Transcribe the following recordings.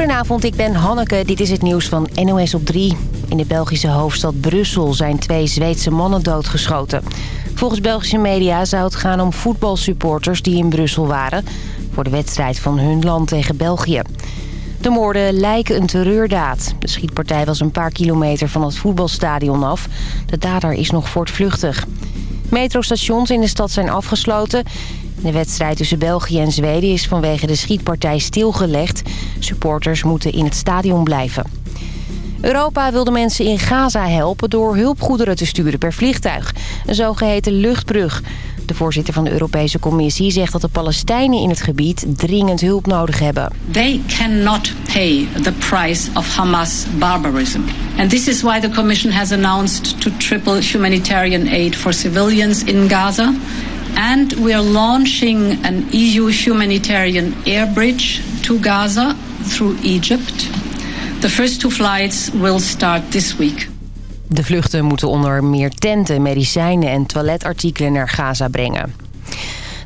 Goedenavond, ik ben Hanneke. Dit is het nieuws van NOS op 3. In de Belgische hoofdstad Brussel zijn twee Zweedse mannen doodgeschoten. Volgens Belgische media zou het gaan om voetbalsupporters die in Brussel waren... voor de wedstrijd van hun land tegen België. De moorden lijken een terreurdaad. De schietpartij was een paar kilometer van het voetbalstadion af. De dader is nog voortvluchtig. Metrostations in de stad zijn afgesloten. De wedstrijd tussen België en Zweden is vanwege de schietpartij stilgelegd. Supporters moeten in het stadion blijven. Europa wil de mensen in Gaza helpen door hulpgoederen te sturen per vliegtuig. Een zogeheten luchtbrug. De voorzitter van de Europese Commissie zegt dat de Palestijnen in het gebied dringend hulp nodig hebben. They cannot pay the price of Hamas barbarism. And this is why the Commission has announced to triple humanitarian aid for civilians in Gaza. And we are launching an EU humanitarian air bridge to Gaza through Egypt. The first two flights will start this week. De vluchten moeten onder meer tenten, medicijnen en toiletartikelen naar Gaza brengen.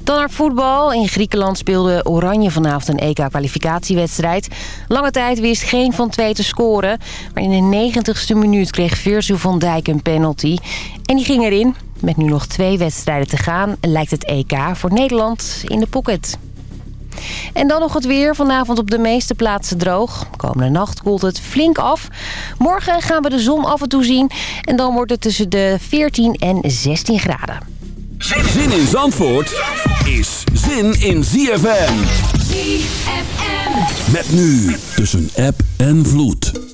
Dan naar voetbal. In Griekenland speelde Oranje vanavond een EK-kwalificatiewedstrijd. Lange tijd wist geen van twee te scoren. Maar in de 90ste minuut kreeg Virgil van Dijk een penalty. En die ging erin. Met nu nog twee wedstrijden te gaan lijkt het EK voor Nederland in de pocket. En dan nog het weer. Vanavond op de meeste plaatsen droog. Komende nacht koelt het flink af. Morgen gaan we de zon af en toe zien. En dan wordt het tussen de 14 en 16 graden. Zin in Zandvoort is zin in ZFM. ZFM. Met nu tussen app en vloed.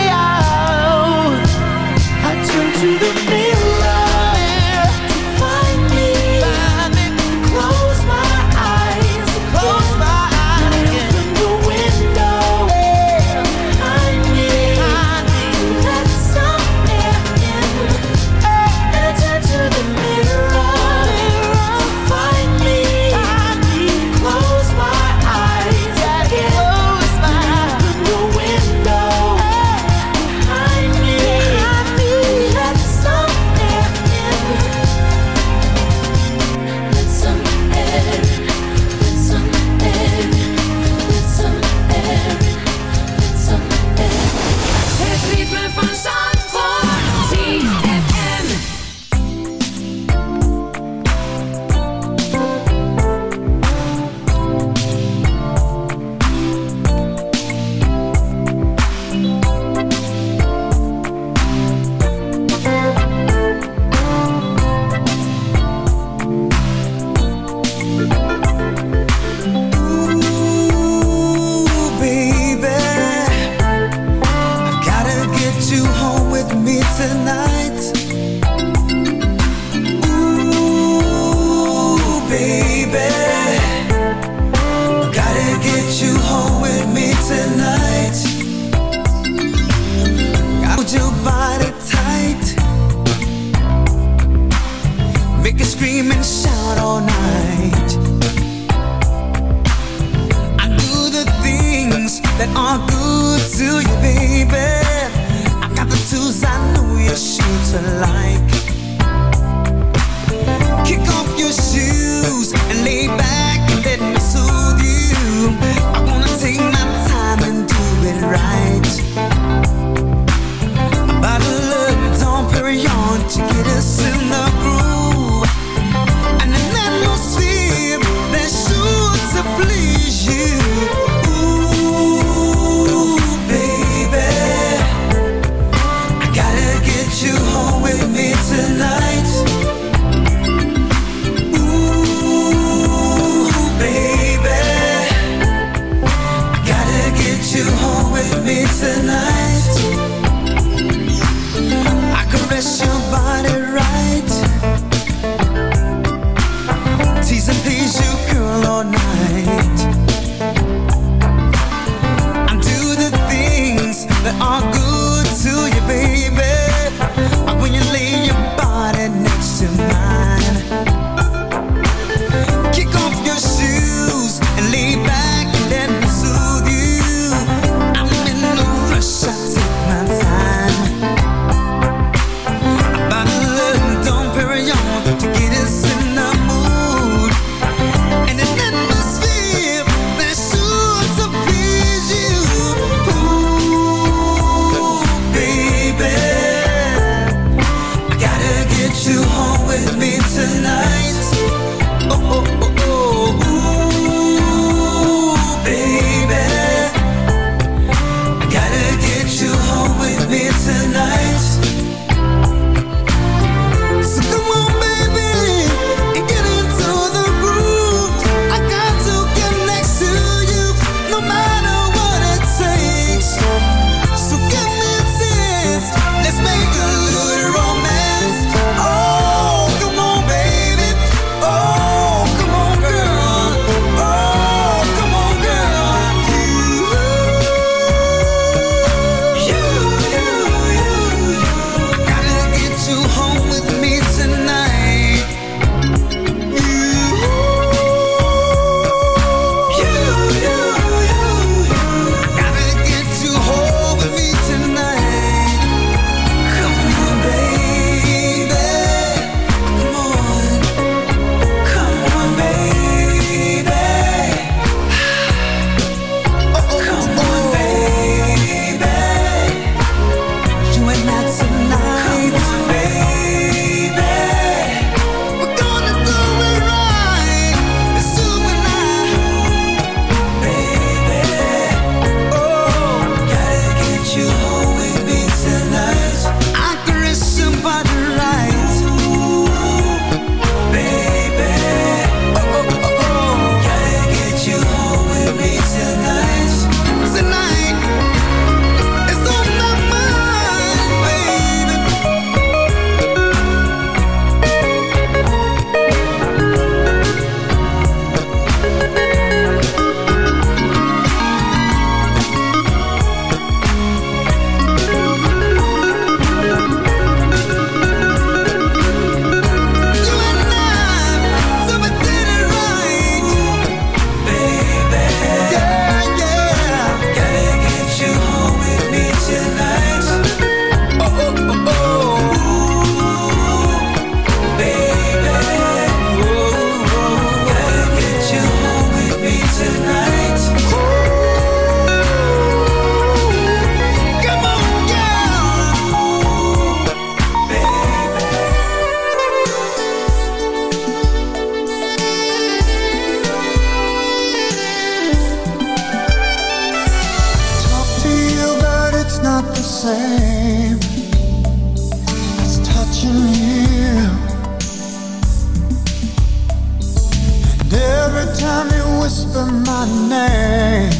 whisper my name,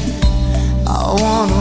I wanna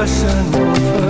Bust and over,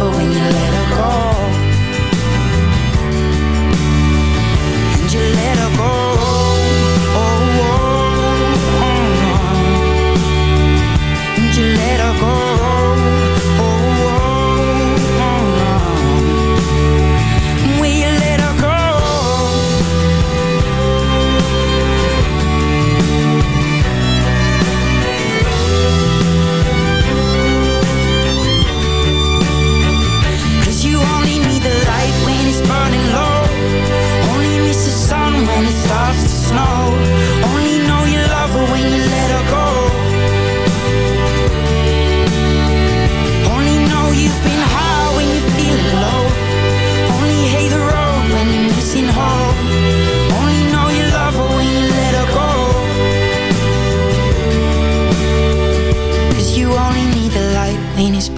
her when you let her go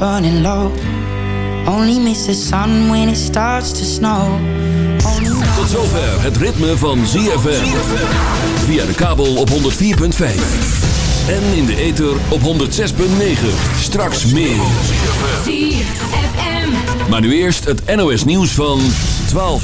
burning low. Only miss the sun when it starts to snow. Only Tot zover het ritme van ZFM. Via de kabel op 104.5. En in de ether op 106.9. Straks meer. ZFM. Maar nu eerst het NOS nieuws van 12 uur.